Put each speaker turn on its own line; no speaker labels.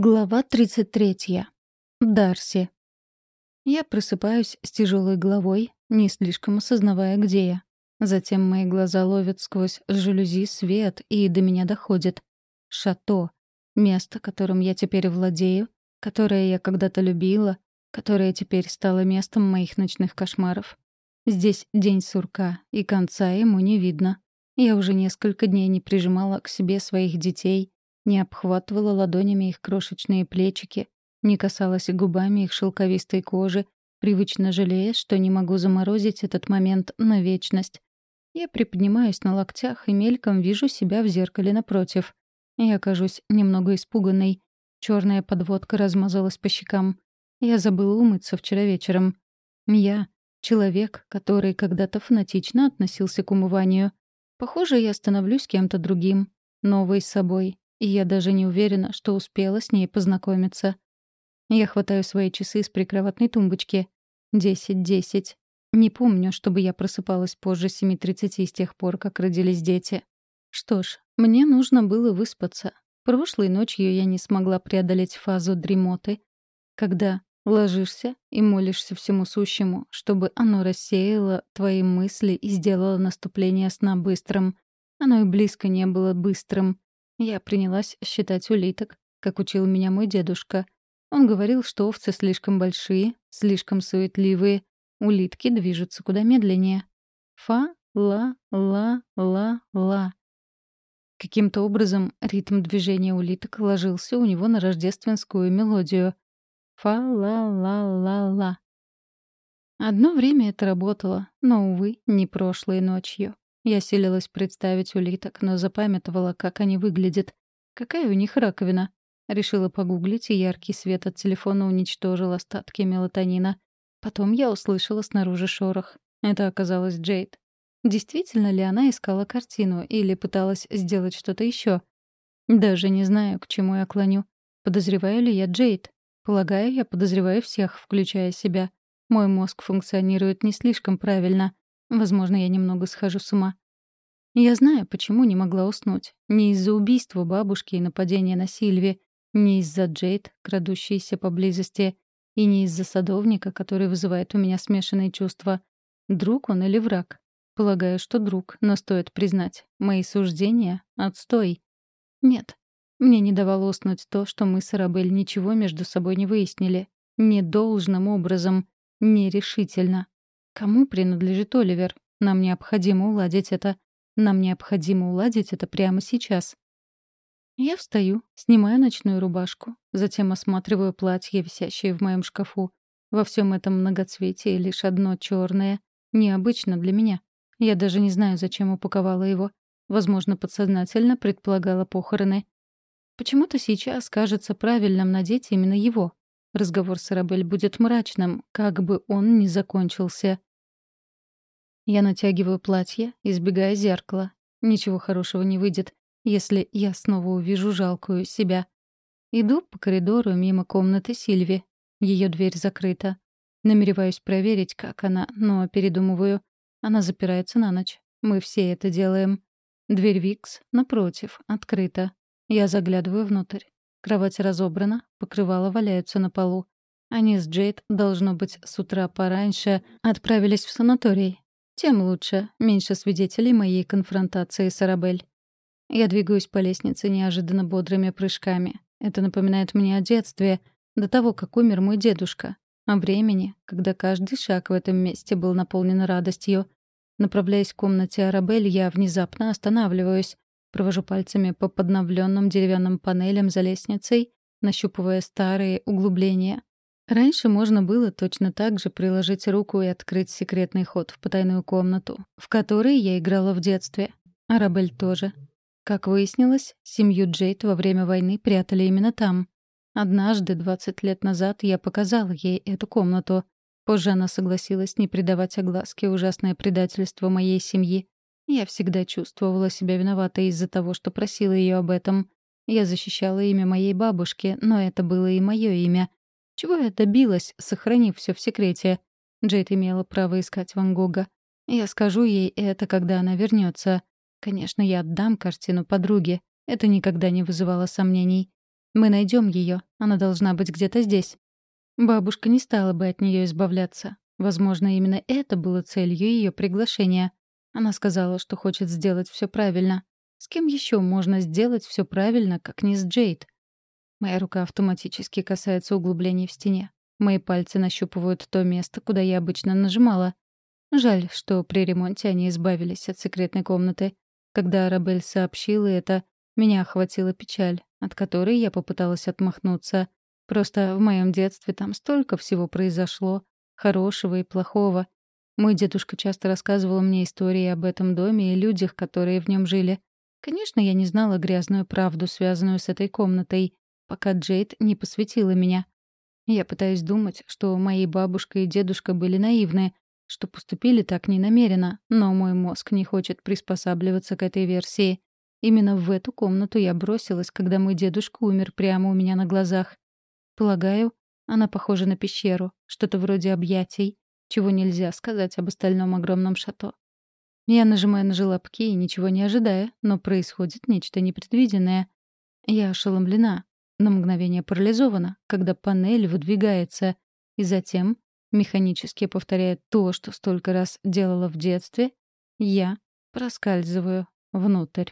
Глава 33. Дарси. Я просыпаюсь с тяжелой головой, не слишком осознавая, где я. Затем мои глаза ловят сквозь жалюзи свет, и до меня доходит. Шато. Место, которым я теперь владею, которое я когда-то любила, которое теперь стало местом моих ночных кошмаров. Здесь день сурка, и конца ему не видно. Я уже несколько дней не прижимала к себе своих детей — не обхватывала ладонями их крошечные плечики, не касалась губами их шелковистой кожи, привычно жалея, что не могу заморозить этот момент на вечность. Я приподнимаюсь на локтях и мельком вижу себя в зеркале напротив. Я кажусь немного испуганной. Черная подводка размазалась по щекам. Я забыла умыться вчера вечером. Я — человек, который когда-то фанатично относился к умыванию. Похоже, я становлюсь кем-то другим, новой собой, и я даже не уверена, что успела с ней познакомиться. Я хватаю свои часы с прикроватной тумбочки. Десять-десять. Не помню, чтобы я просыпалась позже 7.30 с тех пор, как родились дети. Что ж, мне нужно было выспаться. Прошлой ночью я не смогла преодолеть фазу дремоты, когда ложишься и молишься всему сущему, чтобы оно рассеяло твои мысли и сделало наступление сна быстрым. Оно и близко не было быстрым. Я принялась считать улиток, как учил меня мой дедушка. Он говорил, что овцы слишком большие, слишком суетливые, улитки движутся куда медленнее. Фа-ла-ла-ла-ла. Каким-то образом ритм движения улиток ложился у него на рождественскую мелодию. Фа-ла-ла-ла-ла. Одно время это работало, но, увы, не прошлой ночью. Я силилась представить улиток, но запамятовала, как они выглядят. Какая у них раковина? Решила погуглить, и яркий свет от телефона уничтожил остатки мелатонина. Потом я услышала снаружи шорох. Это оказалась Джейд. Действительно ли она искала картину или пыталась сделать что-то еще? Даже не знаю, к чему я клоню. Подозреваю ли я Джейд? Полагаю, я подозреваю всех, включая себя. Мой мозг функционирует не слишком правильно. Возможно, я немного схожу с ума. Я знаю, почему не могла уснуть. Не из-за убийства бабушки и нападения на Сильви, не из-за Джейд, крадущейся поблизости, и не из-за садовника, который вызывает у меня смешанные чувства. Друг он или враг? Полагаю, что друг, но стоит признать, мои суждения — отстой. Нет, мне не давало уснуть то, что мы с Арабель ничего между собой не выяснили. Не должным образом, нерешительно. Кому принадлежит Оливер? Нам необходимо уладить это. Нам необходимо уладить это прямо сейчас. Я встаю, снимаю ночную рубашку, затем осматриваю платье, висящее в моем шкафу. Во всем этом многоцветии лишь одно черное. Необычно для меня. Я даже не знаю, зачем упаковала его. Возможно, подсознательно предполагала похороны. Почему-то сейчас кажется правильным надеть именно его. Разговор с Арабель будет мрачным, как бы он ни закончился. Я натягиваю платье, избегая зеркала. Ничего хорошего не выйдет, если я снова увижу жалкую себя. Иду по коридору мимо комнаты Сильви. Ее дверь закрыта. Намереваюсь проверить, как она, но передумываю. Она запирается на ночь. Мы все это делаем. Дверь Викс, напротив, открыта. Я заглядываю внутрь. Кровать разобрана, покрывала валяются на полу. Они с Джейд, должно быть, с утра пораньше отправились в санаторий. Тем лучше, меньше свидетелей моей конфронтации с Арабель. Я двигаюсь по лестнице неожиданно бодрыми прыжками. Это напоминает мне о детстве, до того, как умер мой дедушка. О времени, когда каждый шаг в этом месте был наполнен радостью. Направляясь к комнате Арабель, я внезапно останавливаюсь. Провожу пальцами по подновленным деревянным панелям за лестницей, нащупывая старые углубления. Раньше можно было точно так же приложить руку и открыть секретный ход в потайную комнату, в которой я играла в детстве. Арабель тоже. Как выяснилось, семью Джейд во время войны прятали именно там. Однажды, 20 лет назад, я показала ей эту комнату. Позже она согласилась не придавать огласке ужасное предательство моей семьи. Я всегда чувствовала себя виноватой из-за того, что просила ее об этом. Я защищала имя моей бабушки, но это было и мое имя — чего я добилась, сохранив все в секрете? Джейд имела право искать Ван Гога. Я скажу ей это, когда она вернется. Конечно, я отдам картину подруге. Это никогда не вызывало сомнений. Мы найдем ее. Она должна быть где-то здесь. Бабушка не стала бы от нее избавляться. Возможно, именно это было целью ее приглашения. Она сказала, что хочет сделать все правильно. С кем еще можно сделать все правильно, как не с Джейд? Моя рука автоматически касается углублений в стене. Мои пальцы нащупывают то место, куда я обычно нажимала. Жаль, что при ремонте они избавились от секретной комнаты. Когда Арабель сообщила это, меня охватила печаль, от которой я попыталась отмахнуться. Просто в моем детстве там столько всего произошло, хорошего и плохого. Мой дедушка часто рассказывал мне истории об этом доме и людях, которые в нем жили. Конечно, я не знала грязную правду, связанную с этой комнатой, пока Джейд не посвятила меня. Я пытаюсь думать, что мои бабушка и дедушка были наивны, что поступили так ненамеренно, но мой мозг не хочет приспосабливаться к этой версии. Именно в эту комнату я бросилась, когда мой дедушка умер прямо у меня на глазах. Полагаю, она похожа на пещеру, что-то вроде объятий, чего нельзя сказать об остальном огромном шато. Я нажимаю на желобки, ничего не ожидая, но происходит нечто непредвиденное. Я ошеломлена, на мгновение парализована, когда панель выдвигается, и затем, механически повторяя то, что столько раз делала в детстве, я проскальзываю внутрь.